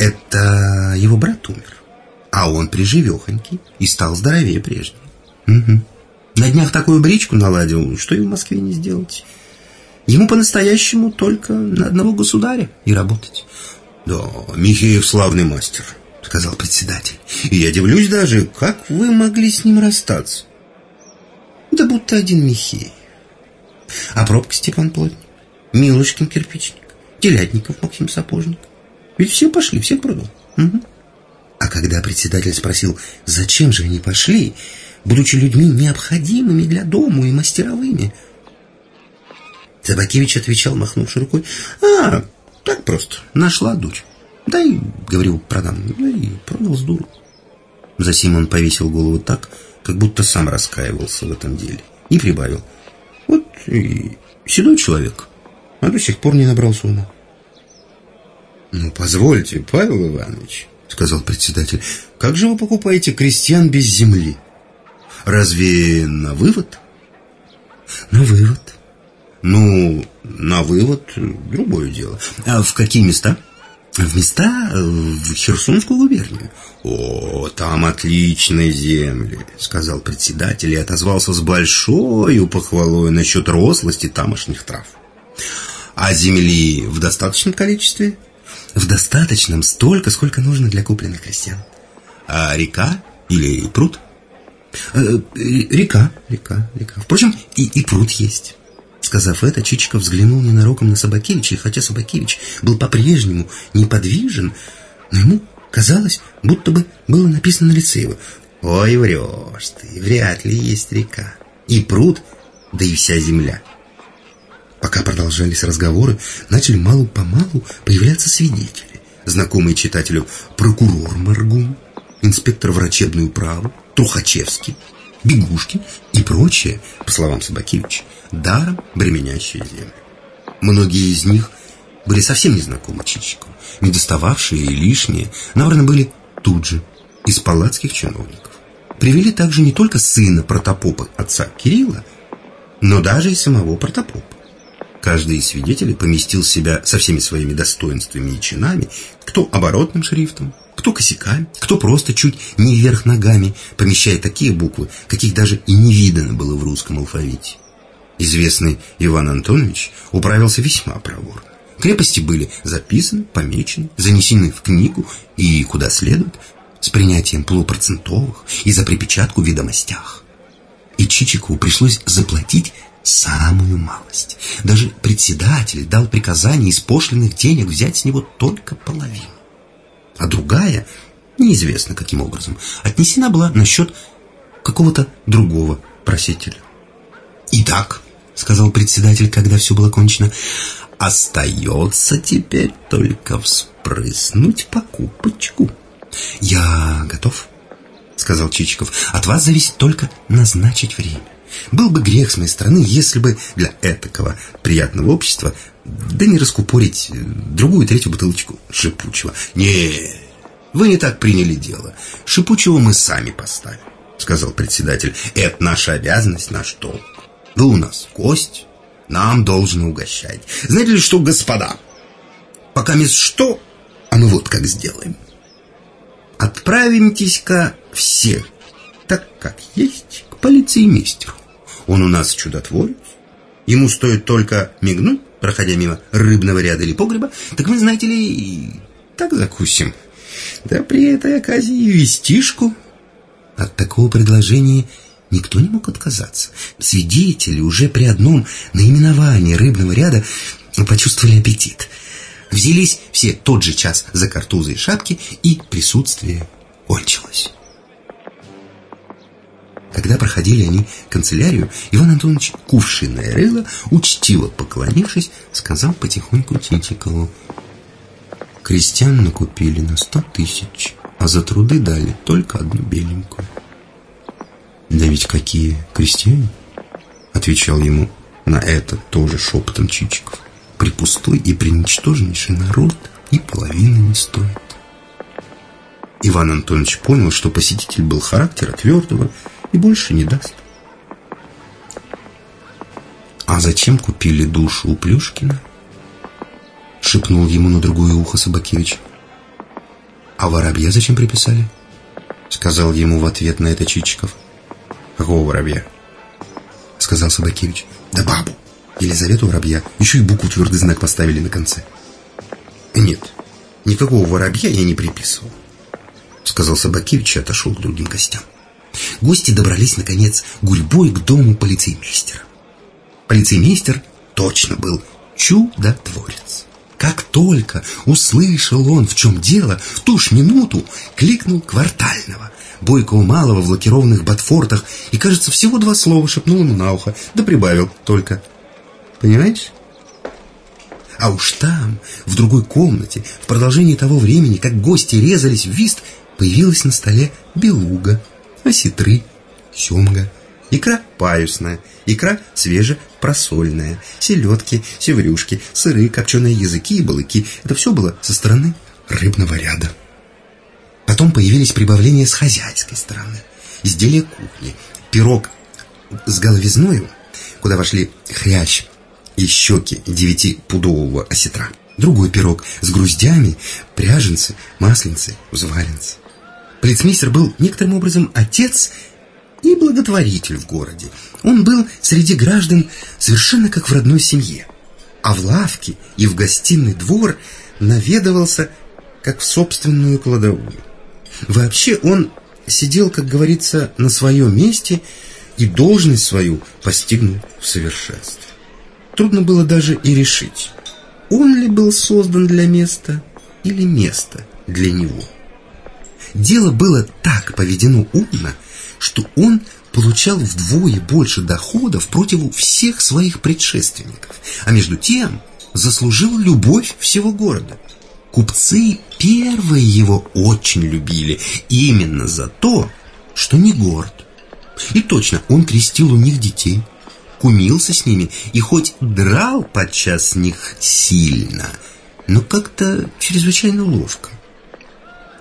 Это его брат умер. А он приживехонький и стал здоровее прежнего. Угу. На днях такую бричку наладил, что и в Москве не сделать. Ему по-настоящему только на одного государя и работать. Да, Михеев славный мастер, сказал председатель. И я дивлюсь даже, как вы могли с ним расстаться. Да будто один Михеев. А пробка Степан Плотник, Милушкин кирпичник, Телятников Максим Сапожник. Ведь все пошли, всех продал. Угу. А когда председатель спросил, зачем же они пошли, будучи людьми необходимыми для дому и мастеровыми, Табакевич отвечал, махнувши рукой, «А, так просто, нашла дочь. Да и, говорил, продам, да и продал с дуру». Засим он повесил голову так, как будто сам раскаивался в этом деле, и прибавил, «Вот и седой человек, а до сих пор не набрался ума». «Ну, позвольте, Павел Иванович», — сказал председатель, «как же вы покупаете крестьян без земли? Разве на вывод?» «На вывод». «Ну, на вывод другое дело. А в какие места?» «В места в Херсонскую губернию». «О, там отличные земли», — сказал председатель и отозвался с большой похвалой насчет рослости тамошних трав. «А земли в достаточном количестве?» В достаточном столько, сколько нужно для купленных крестьян. А река или пруд? Э, река, река, река. Впрочем, и, и пруд есть. Сказав это, Чичиков взглянул ненароком на Собакевича, и хотя Собакевич был по-прежнему неподвижен, но ему казалось, будто бы было написано на лице его. «Ой, врешь ты, вряд ли есть река. И пруд, да и вся земля». Пока продолжались разговоры, начали мало-помалу появляться свидетели. Знакомый читателю прокурор Маргун, инспектор врачебной управы, Трухачевский, Бегушкин и прочее, по словам Собакевича, даром бременящие землю. Многие из них были совсем незнакомы Чичикову, недостававшие и лишние, наверное, были тут же, из палацких чиновников. Привели также не только сына протопопа, отца Кирилла, но даже и самого протопопа. Каждый из свидетелей поместил себя со всеми своими достоинствами и чинами, кто оборотным шрифтом, кто косяками, кто просто чуть не вверх ногами, помещая такие буквы, каких даже и не видано было в русском алфавите. Известный Иван Антонович управился весьма проворно. Крепости были записаны, помечены, занесены в книгу и, куда следует, с принятием полупроцентовых и за припечатку в ведомостях. И Чичикову пришлось заплатить самую малость. Даже председатель дал приказание из пошлиных денег взять с него только половину. А другая, неизвестно каким образом, отнесена была на счет какого-то другого просителя. «Итак», — сказал председатель, когда все было кончено, «остается теперь только вспрыснуть покупочку». «Я готов», — сказал Чичиков. «От вас зависит только назначить время». Был бы грех с моей стороны, если бы для этакого приятного общества да не раскупорить другую третью бутылочку шипучего. Не, вы не так приняли дело. Шипучего мы сами поставим, сказал председатель. Это наша обязанность, наш долг. Вы у нас кость, нам должны угощать. Знаете ли что, господа? Пока мисс что, а мы вот как сделаем. Отправимтесь-ка все, так как есть, к полицеймейстеру. Он у нас чудотворец. Ему стоит только мигнуть, проходя мимо рыбного ряда или погреба, так мы, знаете ли, так закусим. Да при этой оказии и вестишку. От такого предложения никто не мог отказаться. Свидетели уже при одном наименовании рыбного ряда почувствовали аппетит. Взялись все тот же час за картузы и шапки, и присутствие кончилось. Когда проходили они канцелярию, Иван Антонович кувшинное рыло, учтиво поклонившись, сказал потихоньку Тинтикову. Крестьян накупили на сто тысяч, а за труды дали только одну беленькую. «Да ведь какие крестьяне?» Отвечал ему на это тоже шепотом Чичиков. «Припустой и приничтожнейший народ и половины не стоит». Иван Антонович понял, что посетитель был характера твердого, и больше не даст. «А зачем купили душу у Плюшкина?» Шепнул ему на другое ухо Собакевич. «А воробья зачем приписали?» Сказал ему в ответ на это Чичиков. «Какого воробья?» Сказал Собакевич. «Да бабу, Елизавету Воробья. Еще и букву твердый знак поставили на конце». «Нет, никакого воробья я не приписывал», сказал Собакевич и отошел к другим гостям. Гости добрались, наконец, гурьбой к дому полицеймейстера. Полицеймейстер точно был чудотворец. Как только услышал он, в чем дело, в ту ж минуту кликнул квартального, бойкого малого в лакированных ботфортах, и, кажется, всего два слова шепнул ему на ухо, да прибавил только. Понимаете? А уж там, в другой комнате, в продолжении того времени, как гости резались в вист, появилась на столе белуга, осетры, семга, икра паюсная, икра свежепросольная, селедки, севрюшки, сыры, копченые языки и балыки. Это все было со стороны рыбного ряда. Потом появились прибавления с хозяйской стороны. Изделия кухни, пирог с головизною, куда вошли хрящ и щеки девятипудового осетра. Другой пирог с груздями, пряженцы, масленцы, взваленцы. Полицмейстер был некоторым образом отец и благотворитель в городе. Он был среди граждан совершенно как в родной семье. А в лавке и в гостиный двор наведывался как в собственную кладовую. Вообще он сидел, как говорится, на своем месте и должность свою постигнул в совершенстве. Трудно было даже и решить, он ли был создан для места или место для него. Дело было так поведено умно, что он получал вдвое больше доходов против всех своих предшественников, а между тем заслужил любовь всего города. Купцы первые его очень любили именно за то, что не горд. И точно, он крестил у них детей, кумился с ними и хоть драл подчас с них сильно, но как-то чрезвычайно ловко.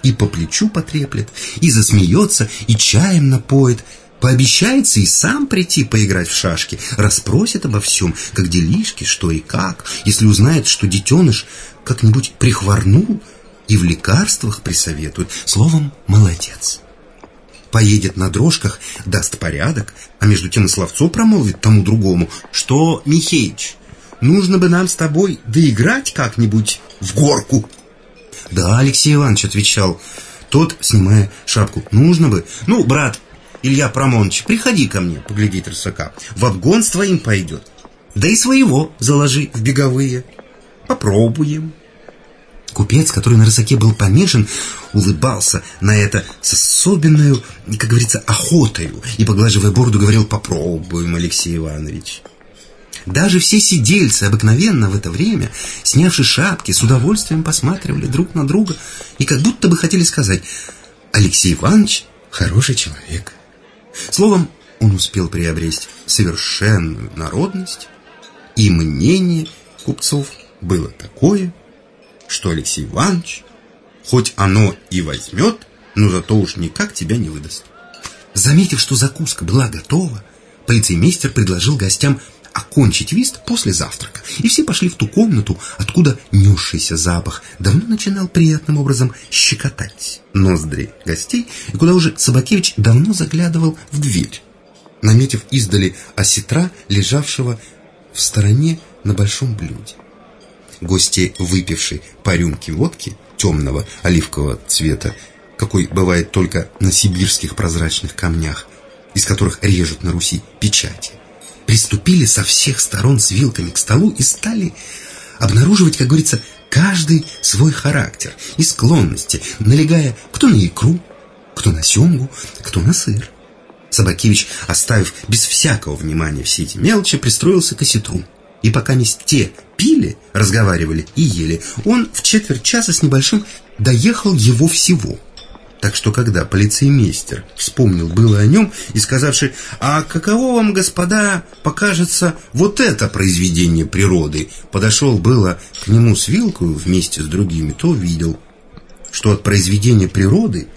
И по плечу потреплет, и засмеется, и чаем напоит, Пообещается и сам прийти поиграть в шашки, расспросит обо всем, как делишки, что и как, если узнает, что детеныш как-нибудь прихворнул и в лекарствах присоветует. Словом, молодец. Поедет на дрожках, даст порядок, а между тем и словцо промолвит тому другому, что, Михеич, нужно бы нам с тобой доиграть как-нибудь в горку. Да, Алексей Иванович отвечал, тот, снимая шапку, нужно бы. Ну, брат, Илья Промонович, приходи ко мне поглядеть рысака. В обгон с твоим пойдет. Да и своего заложи в беговые. Попробуем. Купец, который на рысаке был помешан, улыбался на это с особенной, как говорится, охотою и, поглаживая бороду, говорил «Попробуем, Алексей Иванович». Даже все сидельцы обыкновенно в это время, снявши шапки, с удовольствием посматривали друг на друга и как будто бы хотели сказать «Алексей Иванович хороший человек». Словом, он успел приобрести совершенную народность, и мнение купцов было такое, что Алексей Иванович, хоть оно и возьмет, но зато уж никак тебя не выдаст. Заметив, что закуска была готова, полицеймейстер предложил гостям окончить вист после завтрака, и все пошли в ту комнату, откуда несшийся запах давно начинал приятным образом щекотать ноздри гостей, и куда уже Собакевич давно заглядывал в дверь, наметив издали осетра, лежавшего в стороне на большом блюде. Гости, выпившие по рюмке водки темного оливкового цвета, какой бывает только на сибирских прозрачных камнях, из которых режут на Руси печати, приступили со всех сторон с вилками к столу и стали обнаруживать, как говорится, каждый свой характер и склонности, налегая кто на икру, кто на семгу, кто на сыр. Собакевич, оставив без всякого внимания все эти мелочи, пристроился к осетру. И пока не те пили, разговаривали и ели, он в четверть часа с небольшим доехал его всего – так что когда полицеймейстер вспомнил было о нем и сказавший «А каково вам, господа, покажется вот это произведение природы?» подошел было к нему с вилкой вместе с другими, то видел, что от произведения природы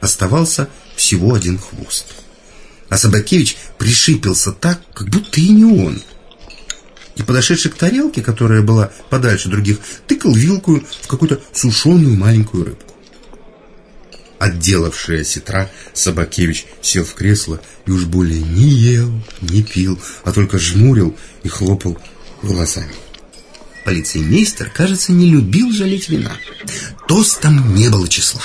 оставался всего один хвост. А Собакевич пришипился так, как будто и не он. И подошедший к тарелке, которая была подальше других, тыкал вилку в какую-то сушеную маленькую рыбку. Отделавший осетра, Собакевич сел в кресло и уж более не ел, не пил, а только жмурил и хлопал глазами. Полицеймейстер, кажется, не любил жалеть вина. Тостом не было числа.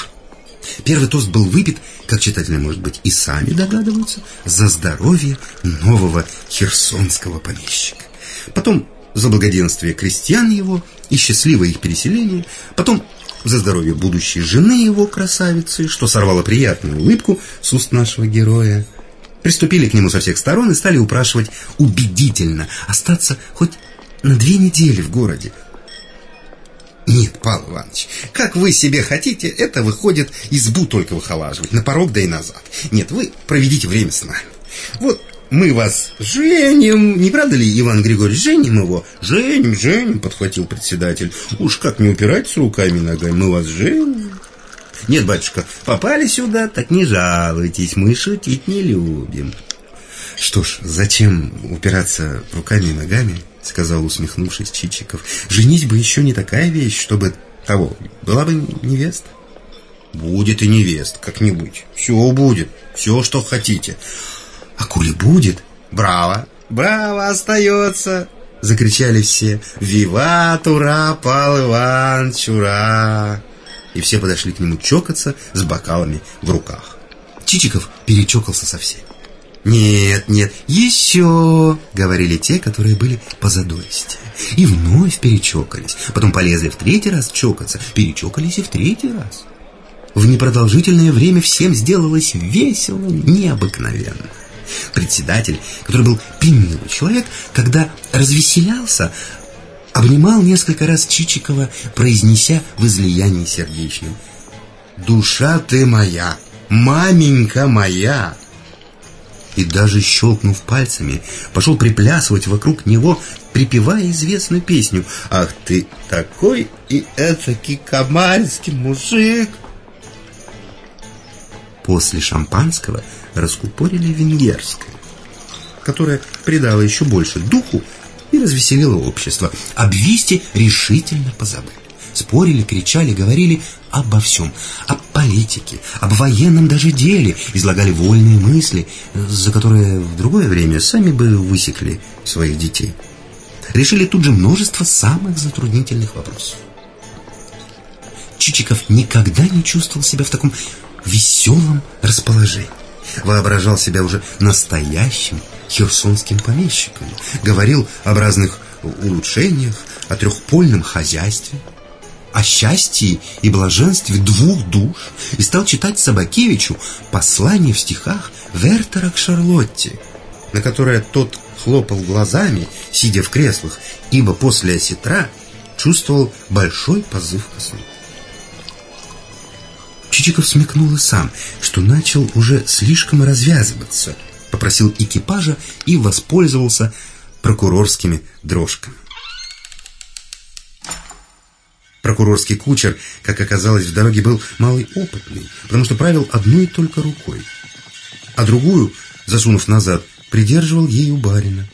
Первый тост был выпит, как читатели, может быть, и сами догадываются, за здоровье нового херсонского помещика. Потом за благоденствие крестьян его и счастливое их переселение, потом за здоровье будущей жены его, красавицы, что сорвало приятную улыбку с уст нашего героя. Приступили к нему со всех сторон и стали упрашивать убедительно остаться хоть на две недели в городе. Нет, Павел Иванович, как вы себе хотите, это выходит избу только выхолаживать, на порог да и назад. Нет, вы проведите время с нами. Вот мы вас женим, не правда ли, Иван Григорьевич, женим его? Женим, женим, подхватил председатель. Уж как не упирать руками и ногами, мы вас женим. Нет, батюшка, попали сюда, так не жалуйтесь, мы шутить не любим. Что ж, зачем упираться руками и ногами, сказал, усмехнувшись Чичиков. Женить бы еще не такая вещь, чтобы того, была бы невеста. Будет и невеста, как-нибудь. Все будет, все, что хотите. А коли будет, браво, браво, остается. Закричали все «Виват, ура, Пал Иванович, ура!» И все подошли к нему чокаться с бокалами в руках. Чичиков перечокался со всеми. «Нет, нет, еще!» — говорили те, которые были позадористее. И вновь перечокались. Потом полезли в третий раз чокаться. Перечокались и в третий раз. В непродолжительное время всем сделалось весело, необыкновенно. Председатель, который был примилый человек, когда развеселялся, обнимал несколько раз Чичикова, произнеся в излиянии сердечном «Душа ты моя, маменька моя!» И даже щелкнув пальцами, пошел приплясывать вокруг него, припевая известную песню «Ах ты такой и этакий камальский мужик!» После шампанского раскупорили венгерское, которое придало еще больше духу и развеселило общество. Об Висте решительно позабыли. Спорили, кричали, говорили обо всем. О политике, об военном даже деле. Излагали вольные мысли, за которые в другое время сами бы высекли своих детей. Решили тут же множество самых затруднительных вопросов. Чичиков никогда не чувствовал себя в таком веселом расположении. Воображал себя уже настоящим херсонским помещиком. Говорил об разных улучшениях, о трехпольном хозяйстве, о счастье и блаженстве двух душ и стал читать Собакевичу послание в стихах Вертера к Шарлотте, на которое тот хлопал глазами, сидя в креслах, ибо после осетра чувствовал большой позыв ко сну. Чичиков смекнул и сам, что начал уже слишком развязываться, попросил экипажа и воспользовался прокурорскими дрожками. Прокурорский кучер, как оказалось, в дороге был малый опытный, потому что правил одной только рукой, а другую, засунув назад, придерживал ею барина.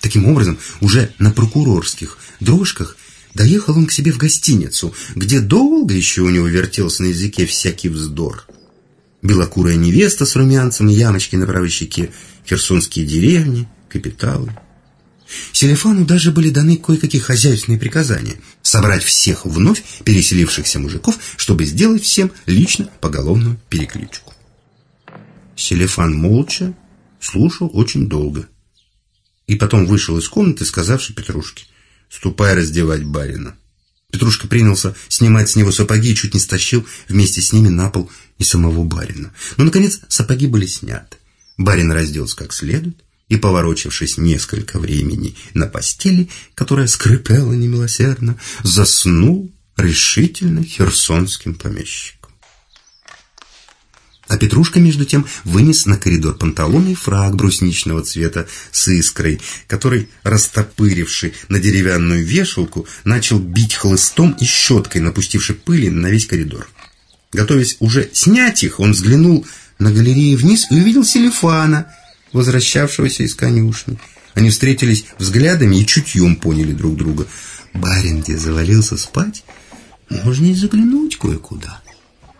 Таким образом, уже на прокурорских дрожках Доехал он к себе в гостиницу, где долго еще у него вертелся на языке всякий вздор. Белокурая невеста с румянцем ямочки на правой щеке, херсонские деревни, капиталы. Селефану даже были даны кое-какие хозяйственные приказания собрать всех вновь переселившихся мужиков, чтобы сделать всем лично поголовную перекличку. Селефан молча слушал очень долго. И потом вышел из комнаты, сказавший Петрушке — Ступай раздевать барина. Петрушка принялся снимать с него сапоги и чуть не стащил вместе с ними на пол и самого барина. Но, наконец, сапоги были сняты. Барин разделся как следует и, поворочившись несколько времени на постели, которая скрипела немилосердно, заснул решительно херсонским помещиком. А Петрушка, между тем, вынес на коридор панталоны фраг брусничного цвета с искрой, который, растопыривший на деревянную вешалку, начал бить хлыстом и щеткой, напустивши пыли на весь коридор. Готовясь уже снять их, он взглянул на галерею вниз и увидел Селефана, возвращавшегося из конюшни. Они встретились взглядами и чутьем поняли друг друга. Барин где завалился спать, можно и заглянуть кое-куда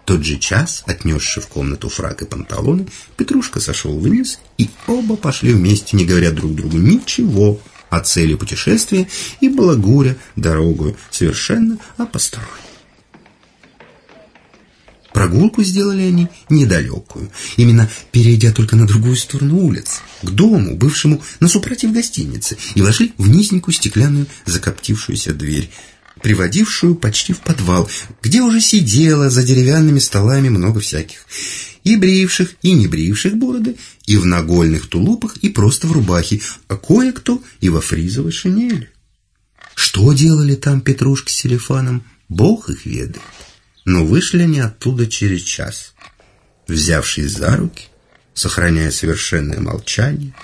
тот же час, отнесший в комнату фрак и панталоны, Петрушка сошел вниз, и оба пошли вместе, не говоря друг другу ничего о цели путешествия и балагуря дорогу совершенно о постороннем. Прогулку сделали они недалекую, именно перейдя только на другую сторону улицы, к дому, бывшему на супротив гостиницы, и вошли в низенькую стеклянную закоптившуюся дверь, приводившую почти в подвал, где уже сидело за деревянными столами много всяких, и бривших, и не бривших бороды, и в нагольных тулупах, и просто в рубахе, а кое-кто и во фризовой шинели. Что делали там Петрушка с Селефаном, бог их ведает но вышли они оттуда через час, взявшись за руки, сохраняя совершенное молчание,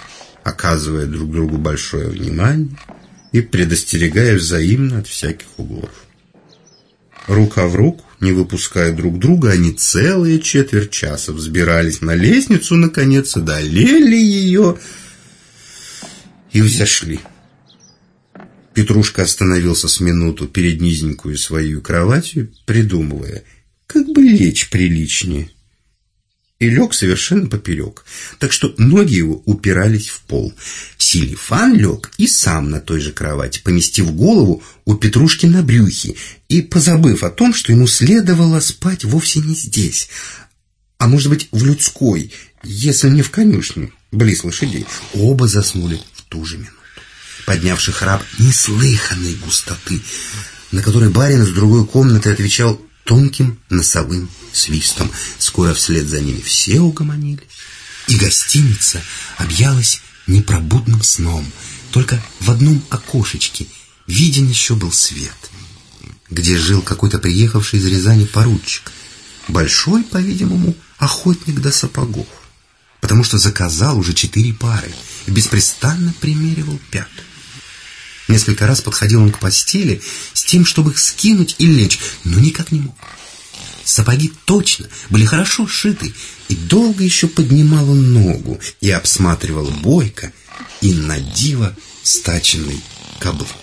оказывая друг другу большое внимание и предостерегая взаимно от всяких углов. Рука в руку, не выпуская друг друга, они целые четверть часа взбирались на лестницу, наконец, одолели ее и взошли. Петрушка остановился с минуту перед низенькую свою кроватью, придумывая, как бы лечь приличнее. И лег совершенно поперек, так что ноги его упирались в пол. Силифан лег и сам на той же кровати, поместив голову у Петрушки на брюхе и позабыв о том, что ему следовало спать вовсе не здесь, а может быть в людской, если не в конюшне, близ лошадей. Оба заснули в ту же минуту поднявший храп неслыханной густоты, на который барин из другой комнаты отвечал тонким носовым свистом. Скоро вслед за ними все угомонились, и гостиница объялась непробудным сном. Только в одном окошечке виден еще был свет, где жил какой-то приехавший из Рязани поручик, большой, по-видимому, охотник до сапогов, потому что заказал уже четыре пары и беспрестанно примеривал пятую. Несколько раз подходил он к постели с тем, чтобы их скинуть и лечь, но никак не мог. Сапоги точно были хорошо сшиты, и долго еще поднимал он ногу и обсматривал бойко и на диво стаченный каблук.